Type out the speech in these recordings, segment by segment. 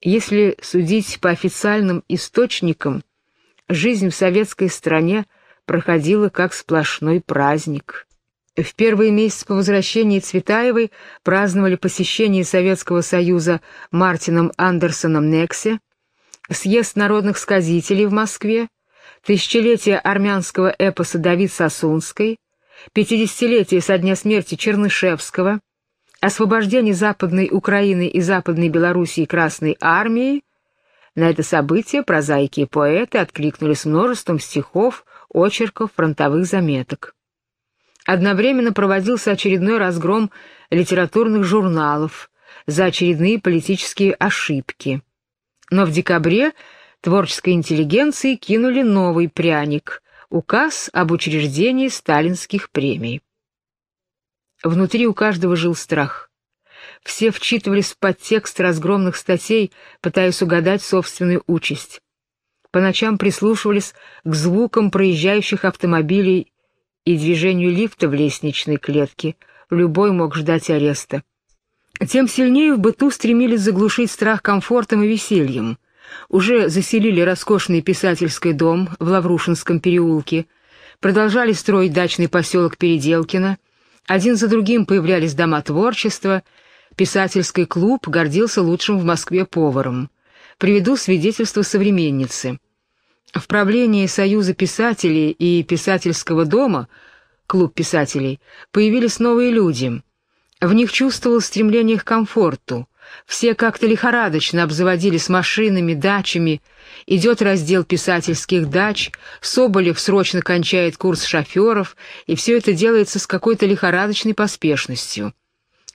Если судить по официальным источникам, жизнь в советской стране проходила как сплошной праздник. В первые месяцы по возвращении Цветаевой праздновали посещение Советского Союза Мартином Андерсоном Нексе, съезд народных сказителей в Москве, тысячелетие армянского эпоса Давид Сосунской, пятидесятилетие со дня смерти Чернышевского, освобождение Западной Украины и Западной Белоруссии Красной Армией, на это событие прозаики и поэты откликнулись множеством стихов, очерков, фронтовых заметок. Одновременно проводился очередной разгром литературных журналов за очередные политические ошибки. Но в декабре творческой интеллигенции кинули новый пряник — указ об учреждении сталинских премий. Внутри у каждого жил страх. Все вчитывались в подтекст разгромных статей, пытаясь угадать собственную участь. По ночам прислушивались к звукам проезжающих автомобилей и движению лифта в лестничной клетке. Любой мог ждать ареста. Тем сильнее в быту стремились заглушить страх комфортом и весельем. Уже заселили роскошный писательский дом в Лаврушинском переулке, продолжали строить дачный поселок Переделкино, один за другим появлялись дома творчества, писательский клуб гордился лучшим в Москве поваром. Приведу свидетельство современницы. В правлении Союза писателей и писательского дома, клуб писателей, появились новые люди. В них чувствовалось стремление к комфорту. Все как-то лихорадочно обзаводились машинами, дачами. Идет раздел писательских дач, Соболев срочно кончает курс шоферов, и все это делается с какой-то лихорадочной поспешностью.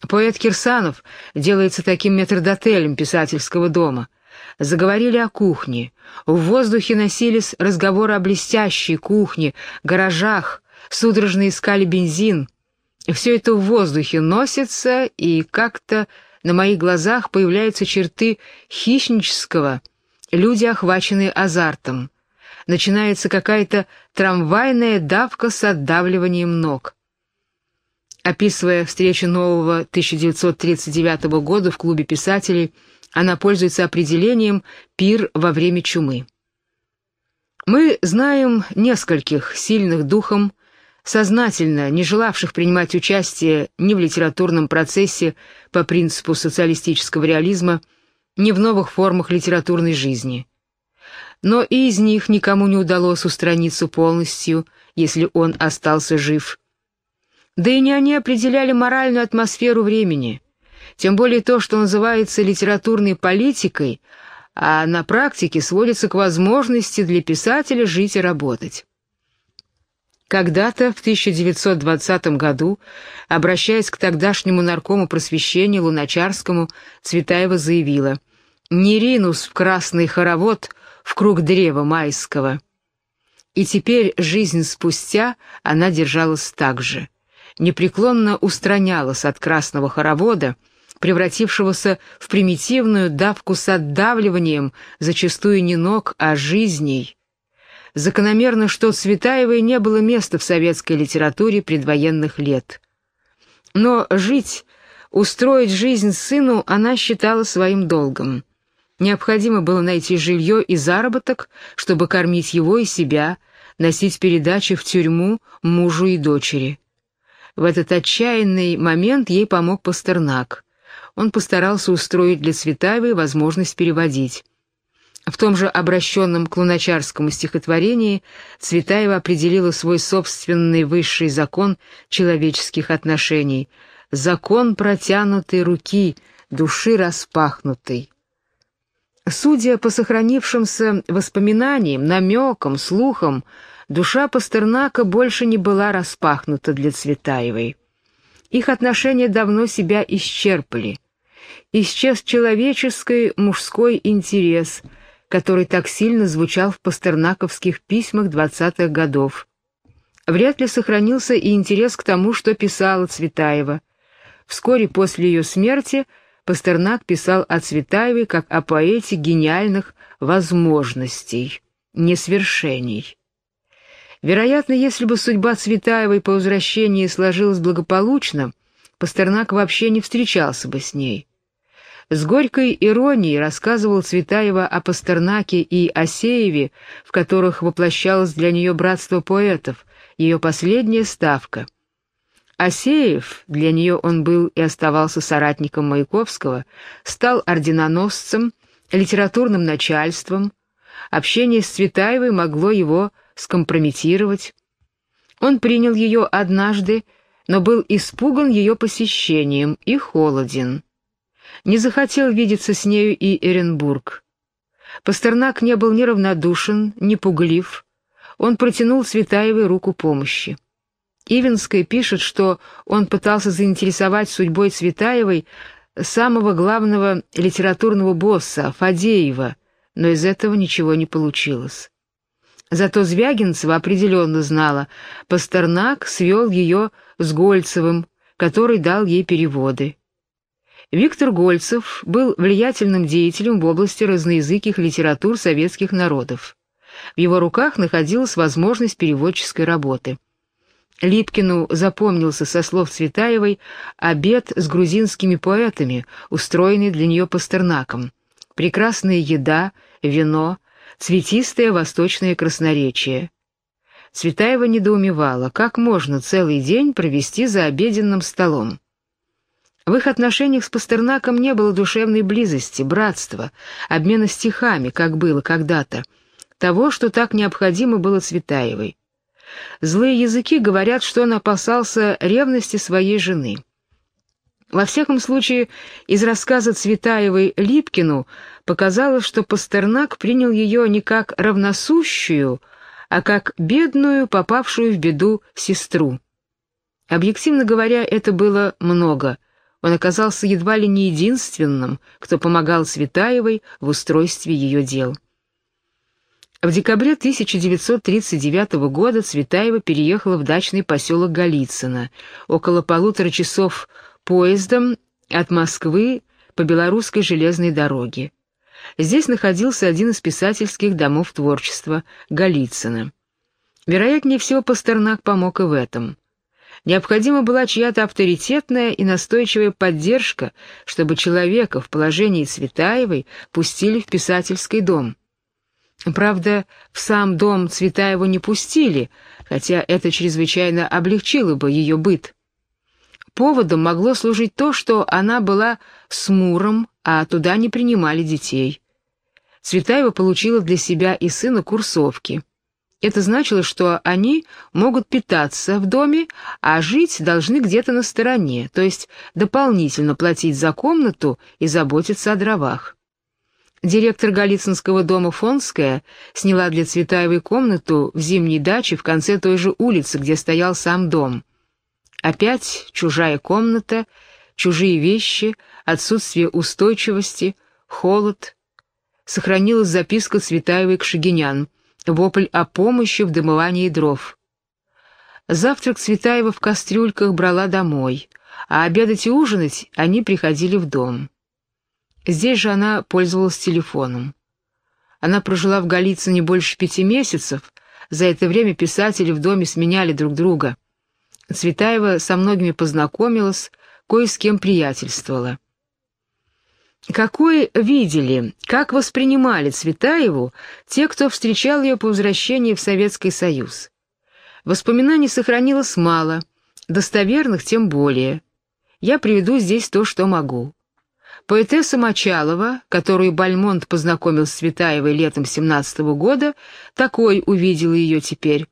Поэт Кирсанов делается таким метрдотелем писательского дома. Заговорили о кухне. В воздухе носились разговоры о блестящей кухне, гаражах, судорожно искали бензин. Все это в воздухе носится, и как-то на моих глазах появляются черты хищнического, люди, охваченные азартом. Начинается какая-то трамвайная давка с отдавливанием ног. Описывая встречу нового 1939 года в клубе писателей, она пользуется определением «пир во время чумы». Мы знаем нескольких сильных духом, сознательно не желавших принимать участие ни в литературном процессе по принципу социалистического реализма, ни в новых формах литературной жизни. Но и из них никому не удалось устраниться полностью, если он остался жив. Да и не они определяли моральную атмосферу времени, тем более то, что называется литературной политикой, а на практике сводится к возможности для писателя жить и работать. Когда-то, в 1920 году, обращаясь к тогдашнему наркому просвещения Луначарскому, Цветаева заявила «Не ринус в красный хоровод в круг древа майского». И теперь, жизнь спустя, она держалась так же. Непреклонно устранялась от красного хоровода, превратившегося в примитивную давку с отдавливанием, зачастую не ног, а жизней, закономерно, что Цветаевой не было места в советской литературе предвоенных лет. Но жить, устроить жизнь сыну она считала своим долгом. Необходимо было найти жилье и заработок, чтобы кормить его и себя, носить передачи в тюрьму мужу и дочери. В этот отчаянный момент ей помог Пастернак. Он постарался устроить для Цветаевой возможность переводить. В том же обращенном к луначарскому стихотворении Цветаева определила свой собственный высший закон человеческих отношений — закон протянутой руки, души распахнутой. Судя по сохранившимся воспоминаниям, намекам, слухам, душа Пастернака больше не была распахнута для Цветаевой. Их отношения давно себя исчерпали. Исчез человеческий мужской интерес — который так сильно звучал в пастернаковских письмах двадцатых годов. Вряд ли сохранился и интерес к тому, что писала Цветаева. Вскоре после ее смерти Пастернак писал о Цветаевой как о поэте гениальных возможностей, несвершений. Вероятно, если бы судьба Цветаевой по возвращении сложилась благополучно, Пастернак вообще не встречался бы с ней. С горькой иронией рассказывал Цветаева о Пастернаке и Осееве, в которых воплощалось для нее братство поэтов, ее последняя ставка. Осеев, для нее он был и оставался соратником Маяковского, стал орденоносцем, литературным начальством. Общение с Цветаевой могло его скомпрометировать. Он принял ее однажды, но был испуган ее посещением и холоден. Не захотел видеться с нею и Эренбург. Пастернак не был ни равнодушен, ни пуглив. Он протянул Цветаевой руку помощи. Ивенская пишет, что он пытался заинтересовать судьбой Цветаевой самого главного литературного босса, Фадеева, но из этого ничего не получилось. Зато Звягинцева определенно знала, Пастернак свел ее с Гольцевым, который дал ей переводы. Виктор Гольцев был влиятельным деятелем в области разноязыких литератур советских народов. В его руках находилась возможность переводческой работы. Липкину запомнился со слов Цветаевой обед с грузинскими поэтами, устроенный для нее Пастернаком. Прекрасная еда, вино, цветистое восточное красноречие. Цветаева недоумевала, как можно целый день провести за обеденным столом. В их отношениях с Пастернаком не было душевной близости, братства, обмена стихами, как было когда-то, того, что так необходимо было Цветаевой. Злые языки говорят, что он опасался ревности своей жены. Во всяком случае, из рассказа Цветаевой Липкину показалось, что Пастернак принял ее не как равносущую, а как бедную, попавшую в беду сестру. Объективно говоря, это было много. Он оказался едва ли не единственным, кто помогал Цветаевой в устройстве ее дел. В декабре 1939 года Цветаева переехала в дачный поселок Голицыно, около полутора часов поездом от Москвы по Белорусской железной дороге. Здесь находился один из писательских домов творчества Голицыно. Вероятнее всего, Пастернак помог и в этом. Необходима была чья-то авторитетная и настойчивая поддержка, чтобы человека в положении Цветаевой пустили в писательский дом. Правда, в сам дом Цветаеву не пустили, хотя это чрезвычайно облегчило бы ее быт. Поводом могло служить то, что она была с Муром, а туда не принимали детей. Цветаева получила для себя и сына курсовки. Это значило, что они могут питаться в доме, а жить должны где-то на стороне, то есть дополнительно платить за комнату и заботиться о дровах. Директор Голицынского дома Фонская сняла для Цветаевой комнату в зимней даче в конце той же улицы, где стоял сам дом. Опять чужая комната, чужие вещи, отсутствие устойчивости, холод. Сохранилась записка Цветаевой к Шагинян, вопль о помощи в дымывании дров. Завтрак Цветаева в кастрюльках брала домой, а обедать и ужинать они приходили в дом. Здесь же она пользовалась телефоном. Она прожила в Голицыне больше пяти месяцев, за это время писатели в доме сменяли друг друга. Цветаева со многими познакомилась, кое с кем приятельствовала. Какое видели, как воспринимали Цветаеву те, кто встречал ее по возвращении в Советский Союз? Воспоминаний сохранилось мало, достоверных тем более. Я приведу здесь то, что могу. Поэтесса Мочалова, которую Бальмонт познакомил с Цветаевой летом 17 -го года, такой увидела ее теперь.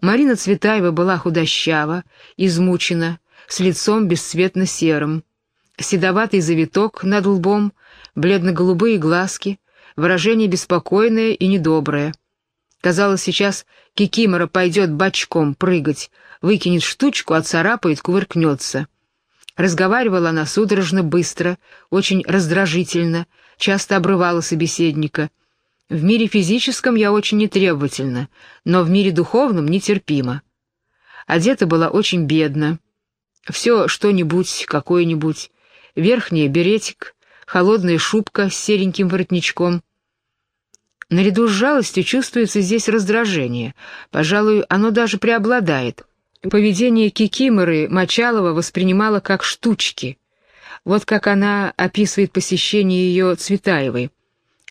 Марина Цветаева была худощава, измучена, с лицом бесцветно-серым. Седоватый завиток над лбом, бледно-голубые глазки, выражение беспокойное и недоброе. Казалось, сейчас Кикимора пойдет бочком прыгать, выкинет штучку, отцарапает, кувыркнется. Разговаривала она судорожно быстро, очень раздражительно, часто обрывала собеседника — в мире физическом я очень нетребовательна, но в мире духовном нетерпима. Одета была очень бедно. Все что-нибудь, какое-нибудь. Верхняя беретик, холодная шубка с сереньким воротничком. Наряду с жалостью чувствуется здесь раздражение. Пожалуй, оно даже преобладает. Поведение Кикиморы Мочалова воспринимала как штучки. Вот как она описывает посещение ее Цветаевой.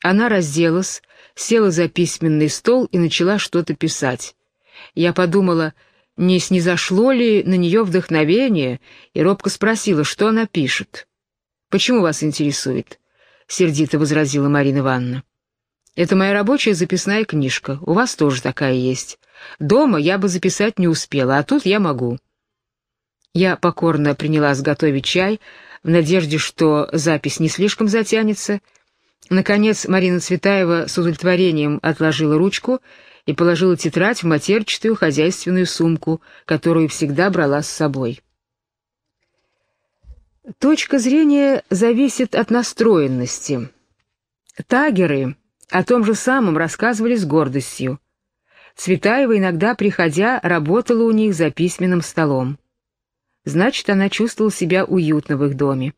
Она разделась, села за письменный стол и начала что-то писать. Я подумала, не снизошло ли на нее вдохновение, и робко спросила, что она пишет. «Почему вас интересует?» — сердито возразила Марина Ивановна. «Это моя рабочая записная книжка, у вас тоже такая есть. Дома я бы записать не успела, а тут я могу». Я покорно принялась готовить чай, в надежде, что запись не слишком затянется. Наконец Марина Цветаева с удовлетворением отложила ручку и положила тетрадь в матерчатую хозяйственную сумку, которую всегда брала с собой. Точка зрения зависит от настроенности. Тагеры о том же самом рассказывали с гордостью. Цветаева иногда, приходя, работала у них за письменным столом. Значит, она чувствовала себя уютно в их доме.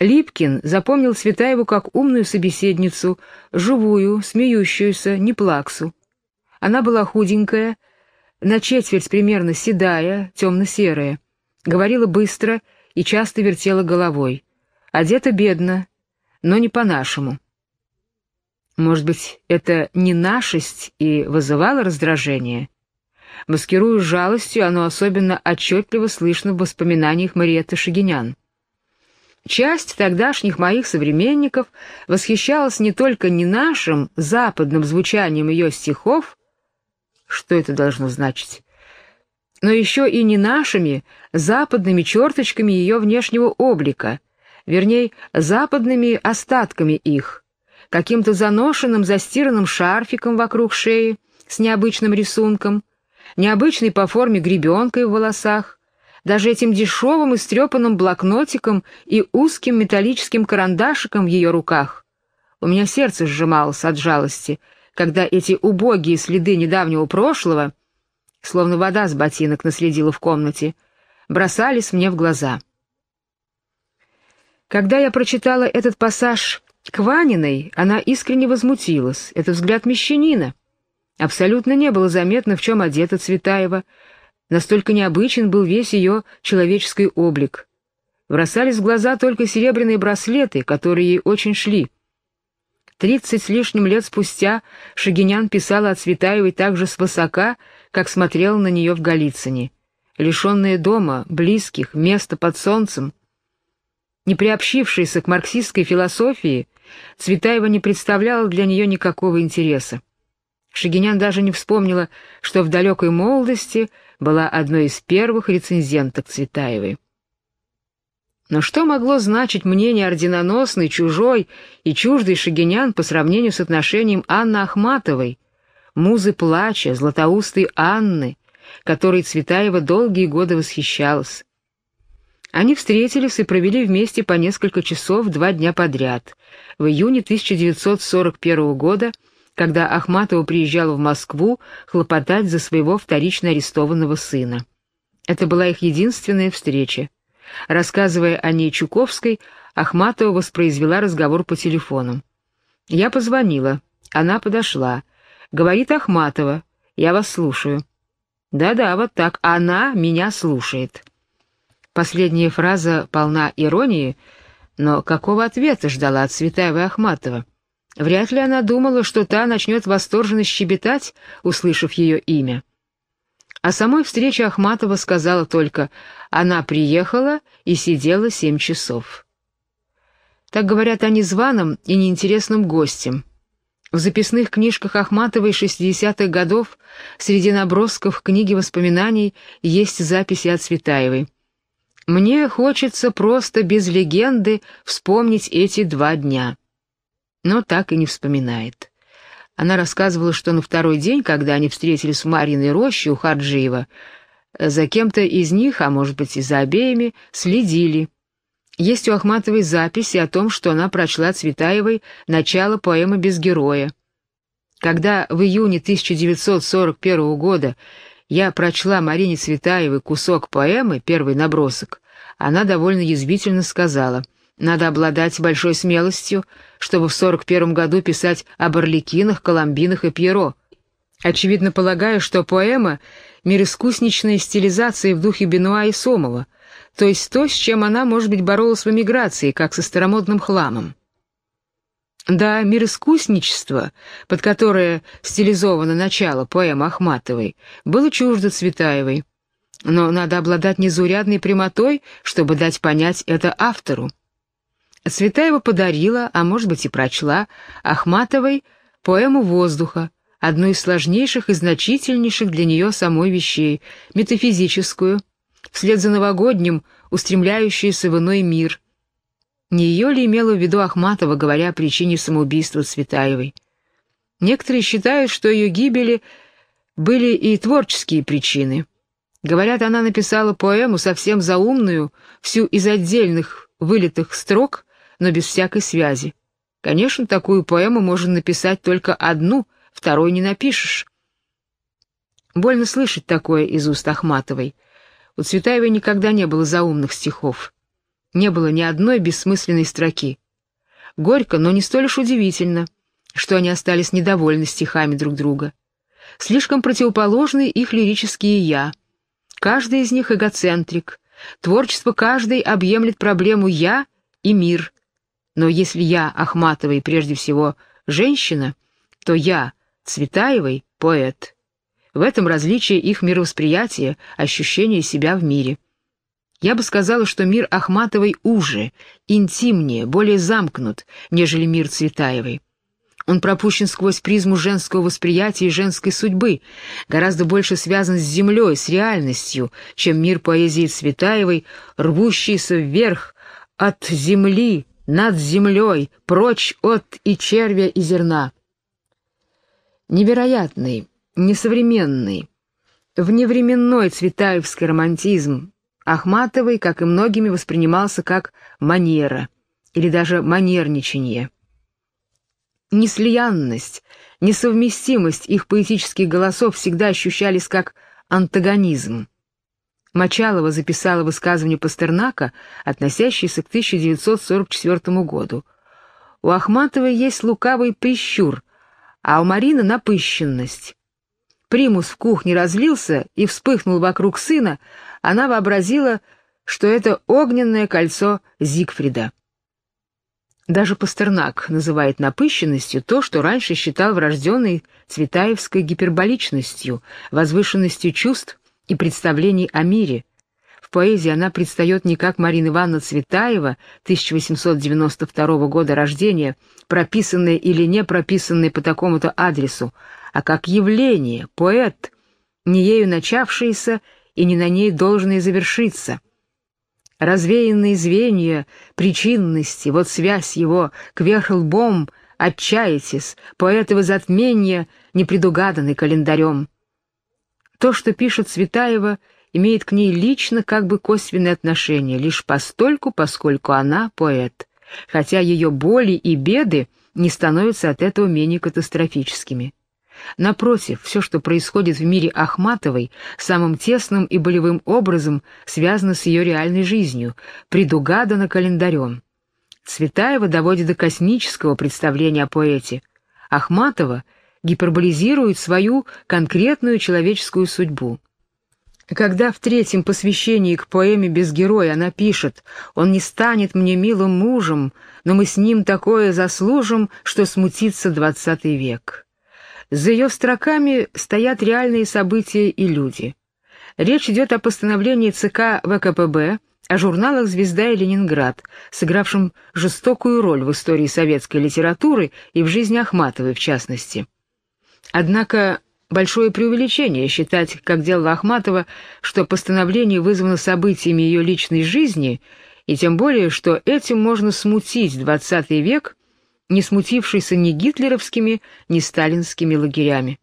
Липкин запомнил Цветаеву как умную собеседницу, живую, смеющуюся, не плаксу. Она была худенькая, на четверть примерно седая, темно-серая, говорила быстро и часто вертела головой. Одета бедно, но не по-нашему. Может быть, это не нашесть и вызывало раздражение? Маскируя жалостью, оно особенно отчетливо слышно в воспоминаниях Мариетты Шагинян. Часть тогдашних моих современников восхищалась не только не нашим западным звучанием ее стихов, что это должно значить, но еще и не нашими западными черточками ее внешнего облика, вернее, западными остатками их, каким-то заношенным застиранным шарфиком вокруг шеи с необычным рисунком, необычной по форме гребенкой в волосах, даже этим дешевым и стрепанным блокнотиком и узким металлическим карандашиком в ее руках. У меня сердце сжималось от жалости, когда эти убогие следы недавнего прошлого, словно вода с ботинок наследила в комнате, бросались мне в глаза. Когда я прочитала этот пассаж к Ваниной, она искренне возмутилась. Это взгляд мещанина. Абсолютно не было заметно, в чем одета Цветаева, Настолько необычен был весь ее человеческий облик. Бросались в глаза только серебряные браслеты, которые ей очень шли. Тридцать с лишним лет спустя Шагинян писала о Цветаевой так же свысока, как смотрела на нее в Голицыне. Лишенная дома, близких, места под солнцем. Не приобщившаяся к марксистской философии, Цветаева не представляла для нее никакого интереса. Шагинян даже не вспомнила, что в далекой молодости была одной из первых рецензенток Цветаевой. Но что могло значить мнение орденоносной, чужой и чуждой Шагинян по сравнению с отношением Анны Ахматовой, музы плача, златоустой Анны, которой Цветаева долгие годы восхищалась? Они встретились и провели вместе по несколько часов два дня подряд. В июне 1941 года – когда Ахматова приезжала в Москву хлопотать за своего вторично арестованного сына. Это была их единственная встреча. Рассказывая о ней Чуковской, Ахматова воспроизвела разговор по телефону. «Я позвонила. Она подошла. Говорит Ахматова. Я вас слушаю». «Да-да, вот так. Она меня слушает». Последняя фраза полна иронии, но какого ответа ждала от Цветаева Ахматова? Вряд ли она думала, что та начнет восторженно щебетать, услышав ее имя. О самой встрече Ахматова сказала только «она приехала и сидела семь часов». Так говорят о незваном и неинтересном гостем. В записных книжках Ахматовой 60-х годов среди набросков книги воспоминаний есть записи о Цветаевой. «Мне хочется просто без легенды вспомнить эти два дня» но так и не вспоминает. Она рассказывала, что на второй день, когда они встретились в Марьиной роще у Харджиева, за кем-то из них, а может быть и за обеими, следили. Есть у Ахматовой записи о том, что она прочла Цветаевой начало поэмы «Без героя». Когда в июне 1941 года я прочла Марине Цветаевой кусок поэмы, первый набросок, она довольно язвительно сказала — надо обладать большой смелостью, чтобы в 41 году писать об Орликинах, Коломбинах и Пьеро. Очевидно полагаю, что поэма — мир искусничной стилизации в духе Бенуа и Сомова, то есть то, с чем она, может быть, боролась в эмиграции, как со старомодным хламом. Да, мироискусничество, под которое стилизовано начало поэмы Ахматовой, было чуждо Цветаевой, но надо обладать незаурядной прямотой, чтобы дать понять это автору. Цветаева подарила, а может быть и прочла, Ахматовой поэму «Воздуха», одну из сложнейших и значительнейших для нее самой вещей, метафизическую, вслед за новогодним, устремляющуюся в иной мир. Не ее ли имела в виду Ахматова, говоря о причине самоубийства Цветаевой? Некоторые считают, что ее гибели были и творческие причины. Говорят, она написала поэму совсем заумную, всю из отдельных вылитых строк, но без всякой связи. Конечно, такую поэму можно написать только одну, второй не напишешь. Больно слышать такое из уст Ахматовой. У Цветаевой никогда не было заумных стихов. Не было ни одной бессмысленной строки. Горько, но не столь уж удивительно, что они остались недовольны стихами друг друга. Слишком противоположны их лирические «я». Каждый из них эгоцентрик. Творчество каждой объемлет проблему «я» и «мир». Но если я, Ахматовой, прежде всего, женщина, то я, Цветаевой, поэт. В этом различие их мировосприятия, ощущение себя в мире. Я бы сказала, что мир Ахматовой уже, интимнее, более замкнут, нежели мир Цветаевой. Он пропущен сквозь призму женского восприятия и женской судьбы, гораздо больше связан с землей, с реальностью, чем мир поэзии Цветаевой, рвущийся вверх от земли, над землей, прочь от и червя, и зерна. Невероятный, несовременный, вневременной цветаевский романтизм Ахматовой, как и многими, воспринимался как манера или даже манерничание. Неслиянность, несовместимость их поэтических голосов всегда ощущались как антагонизм. Мочалова записала высказывание Пастернака, относящееся к 1944 году. У Ахматовой есть лукавый прищур, а у Марины напыщенность. Примус в кухне разлился и вспыхнул вокруг сына, она вообразила, что это огненное кольцо Зигфрида. Даже Пастернак называет напыщенностью то, что раньше считал врожденной цветаевской гиперболичностью, возвышенностью чувств и представлений о мире. В поэзии она предстает не как Марина Ивановна Цветаева, 1892 года рождения, прописанная или не прописанная по такому-то адресу, а как явление, поэт, не ею начавшееся и не на ней должное завершиться. Развеянные звенья причинности, вот связь его, кверх лбом, отчаетесь, поэтого затмения, не предугаданы календарем. То, что пишет Цветаева, имеет к ней лично как бы косвенное отношение, лишь постольку, поскольку она поэт, хотя ее боли и беды не становятся от этого менее катастрофическими. Напротив, все, что происходит в мире Ахматовой, самым тесным и болевым образом связано с ее реальной жизнью, предугадано календарем. Цветаева доводит до космического представления о поэте. Ахматова гиперболизирует свою конкретную человеческую судьбу. Когда в третьем посвящении к поэме «Без героя» она пишет «Он не станет мне милым мужем, но мы с ним такое заслужим, что смутится двадцатый век». За ее строками стоят реальные события и люди. Речь идет о постановлении ЦК ВКПБ о журналах «Звезда» и «Ленинград», сыгравшем жестокую роль в истории советской литературы и в жизни Ахматовой в частности. Однако большое преувеличение считать, как делала Ахматова, что постановление вызвано событиями ее личной жизни, и тем более, что этим можно смутить XX век не смутившийся ни гитлеровскими, ни сталинскими лагерями.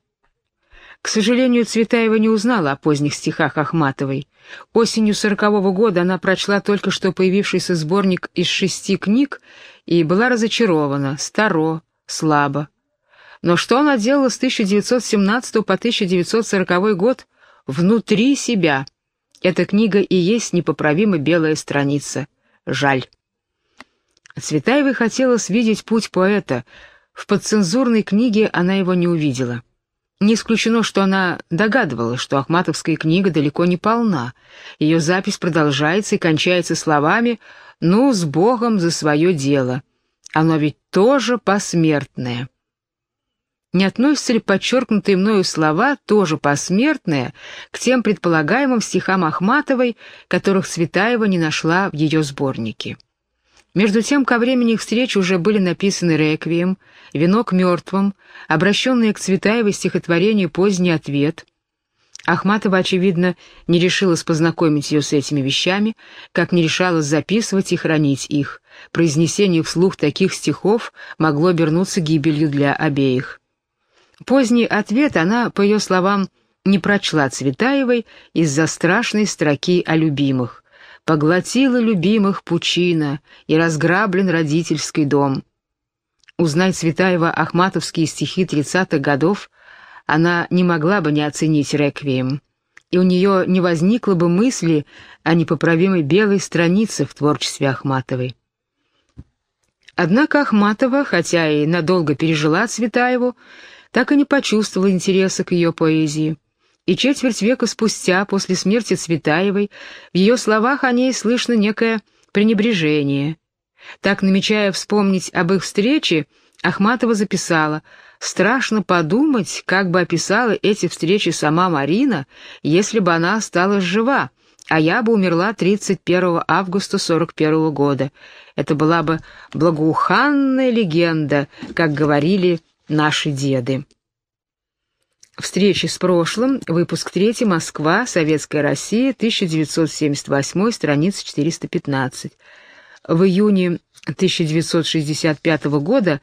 К сожалению, Цветаева не узнала о поздних стихах Ахматовой. Осенью сорокового года она прочла только что появившийся сборник из шести книг и была разочарована, старо, слабо. Но что она делала с 1917 по 1940 год? Внутри себя. Эта книга и есть непоправимо белая страница. Жаль. Цветаевой хотелось видеть путь поэта. В подцензурной книге она его не увидела. Не исключено, что она догадывалась, что Ахматовская книга далеко не полна. Ее запись продолжается и кончается словами «Ну, с Богом за свое дело». Оно ведь тоже посмертное. Не относятся ли подчеркнутые мною слова, тоже посмертные, к тем предполагаемым стихам Ахматовой, которых Цветаева не нашла в ее сборнике? Между тем, ко времени их встречи уже были написаны «Реквием», «Венок мертвым», обращенные к Цветаевой стихотворение «Поздний ответ». Ахматова, очевидно, не решилась познакомить ее с этими вещами, как не решалась записывать и хранить их. Произнесение вслух таких стихов могло обернуться гибелью для обеих. Поздний ответ она, по ее словам, не прочла Цветаевой из-за страшной строки о любимых. «Поглотила любимых пучина, и разграблен родительский дом». Узнать Цветаева ахматовские стихи тридцатых годов она не могла бы не оценить реквием, и у нее не возникло бы мысли о непоправимой белой странице в творчестве Ахматовой. Однако Ахматова, хотя и надолго пережила Цветаеву, так и не почувствовала интереса к ее поэзии. И четверть века спустя, после смерти Цветаевой, в ее словах о ней слышно некое пренебрежение. Так, намечая вспомнить об их встрече, Ахматова записала «Страшно подумать, как бы описала эти встречи сама Марина, если бы она осталась жива, а я бы умерла 31 августа 41 года. Это была бы благоуханная легенда, как говорили Наши деды. Встречи с прошлым. Выпуск 3. Москва. Советская Россия. 1978. Страница 415. В июне 1965 года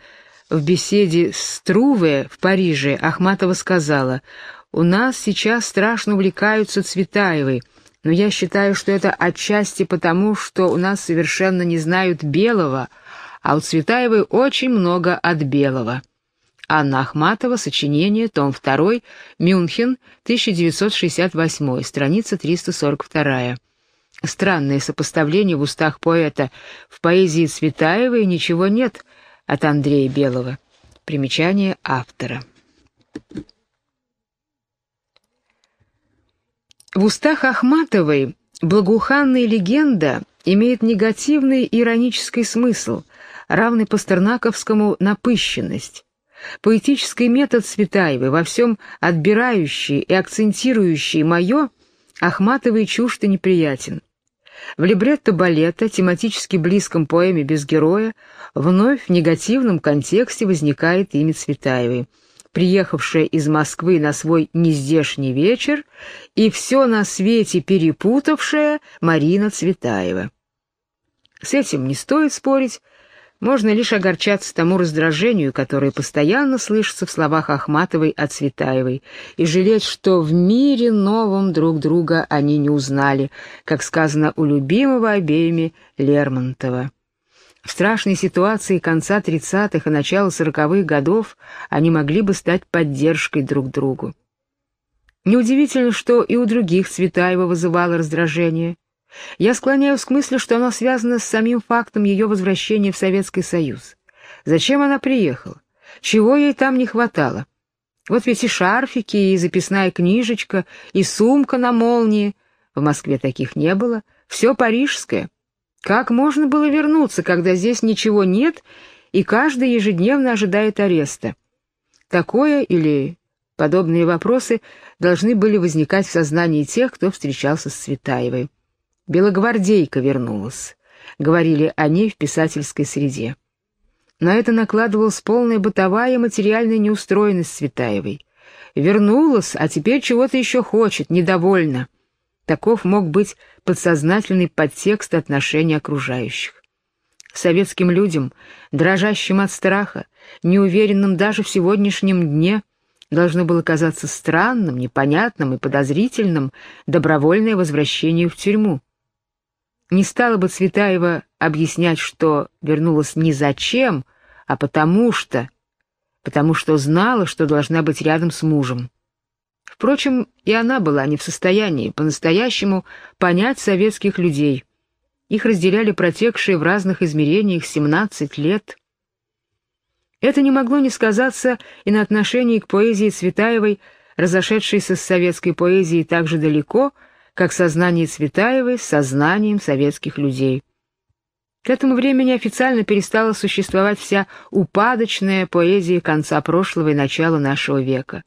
в беседе с Труве в Париже Ахматова сказала «У нас сейчас страшно увлекаются Цветаевой, но я считаю, что это отчасти потому, что у нас совершенно не знают белого, а у Цветаевой очень много от белого». Анна Ахматова, сочинение, том 2, Мюнхен, 1968, страница 342. Странное сопоставление в устах поэта. В поэзии Цветаевой ничего нет от Андрея Белого. Примечание автора. В устах Ахматовой благоуханная легенда имеет негативный иронический смысл, равный пастернаковскому напыщенность. Поэтический метод Цветаевой, во всем отбирающий и акцентирующий мое, Ахматовой чужд и неприятен. В либретто балета, тематически близком поэме «Без героя», вновь в негативном контексте возникает имя Цветаевой, приехавшая из Москвы на свой нездешний вечер и все на свете перепутавшая Марина Цветаева. С этим не стоит спорить, можно лишь огорчаться тому раздражению, которое постоянно слышится в словах Ахматовой от Цветаевой, и жалеть, что в мире новом друг друга они не узнали, как сказано у любимого обеими Лермонтова. В страшной ситуации конца 30-х и начала 40-х годов они могли бы стать поддержкой друг другу. Неудивительно, что и у других Цветаева вызывало раздражение. Я склоняюсь к мысли, что оно связано с самим фактом ее возвращения в Советский Союз. Зачем она приехала? Чего ей там не хватало? Вот ведь и шарфики, и записная книжечка, и сумка на молнии. В Москве таких не было. Все парижское. Как можно было вернуться, когда здесь ничего нет, и каждый ежедневно ожидает ареста? Такое или подобные вопросы должны были возникать в сознании тех, кто встречался с Цветаевой. Белогвардейка вернулась, говорили они в писательской среде. На это накладывалась полная бытовая и материальная неустроенность Светаевой. Вернулась, а теперь чего-то еще хочет, недовольна. Таков мог быть подсознательный подтекст отношений окружающих. Советским людям, дрожащим от страха, неуверенным даже в сегодняшнем дне, должно было казаться странным, непонятным и подозрительным добровольное возвращение в тюрьму. Не стала бы Цветаева объяснять, что вернулась не зачем, а потому что, потому что знала, что должна быть рядом с мужем. Впрочем, и она была не в состоянии по-настоящему понять советских людей. Их разделяли протекшие в разных измерениях 17 лет. Это не могло не сказаться и на отношении к поэзии Цветаевой, разошедшейся с советской поэзией так же далеко, как сознание Цветаевой с сознанием советских людей. К этому времени официально перестала существовать вся упадочная поэзия конца прошлого и начала нашего века.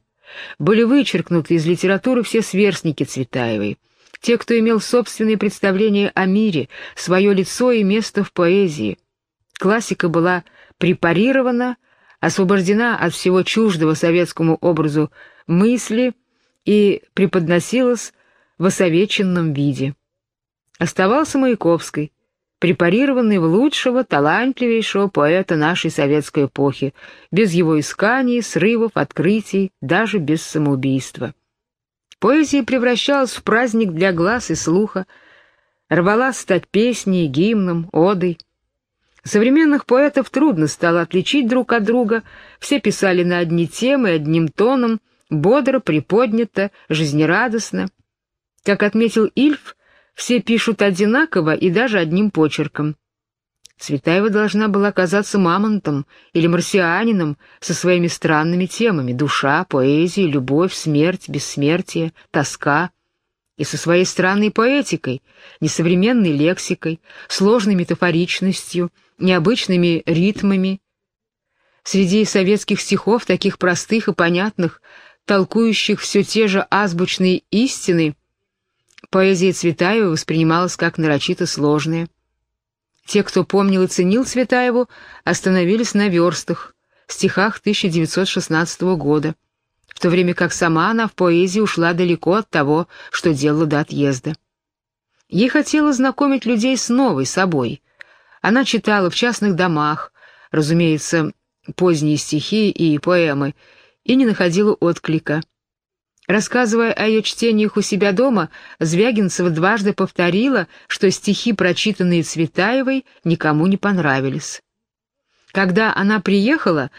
Были вычеркнуты из литературы все сверстники Цветаевой, те, кто имел собственные представления о мире, свое лицо и место в поэзии. Классика была препарирована, освобождена от всего чуждого советскому образу мысли и преподносилась в осовеченном виде. Оставался Маяковский, препарированный в лучшего, талантливейшего поэта нашей советской эпохи, без его исканий, срывов, открытий, даже без самоубийства. Поэзия превращалась в праздник для глаз и слуха, рвалась стать песней, гимном, одой. Современных поэтов трудно стало отличить друг от друга, все писали на одни темы, одним тоном, бодро, приподнято, жизнерадостно. Как отметил Ильф, все пишут одинаково и даже одним почерком. Цветаева должна была казаться мамонтом или марсианином со своими странными темами — душа, поэзия, любовь, смерть, бессмертие, тоска — и со своей странной поэтикой, несовременной лексикой, сложной метафоричностью, необычными ритмами. Среди советских стихов, таких простых и понятных, толкующих все те же азбучные истины, поэзия Цветаева воспринималась как нарочито сложная. Те, кто помнил и ценил Цветаеву, остановились на верстах, стихах 1916 года, в то время как сама она в поэзии ушла далеко от того, что делала до отъезда. Ей хотелось знакомить людей с новой собой. Она читала в частных домах, разумеется, поздние стихи и поэмы, и не находила отклика. Рассказывая о ее чтениях у себя дома, Звягинцева дважды повторила, что стихи, прочитанные Цветаевой, никому не понравились. Когда она приехала,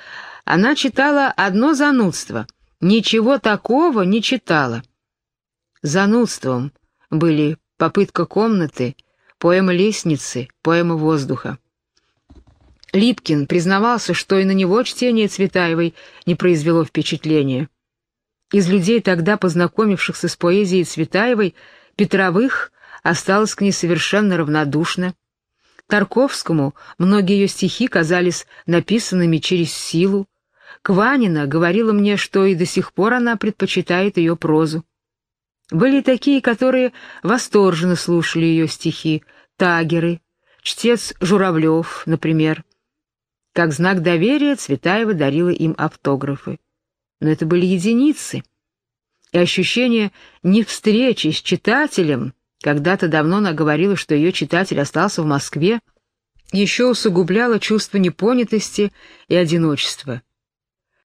она читала одно занудство, ничего такого не читала. Занудством были попытка комнаты, поэма лестницы, поэма воздуха. Липкин признавался, что и на него чтение Цветаевой не произвело впечатления. Из людей, тогда познакомившихся с поэзией Цветаевой, Петровых осталось к ней совершенно равнодушно. Тарковскому многие ее стихи казались написанными через силу. Кванина говорила мне, что и до сих пор она предпочитает ее прозу. Были такие, которые восторженно слушали ее стихи, тагеры, чтец Журавлев, например. Как знак доверия Цветаева дарила им автографы но это были единицы. И ощущение не встречи с читателем, когда-то давно она говорила, что ее читатель остался в Москве, еще усугубляло чувство непонятости и одиночества.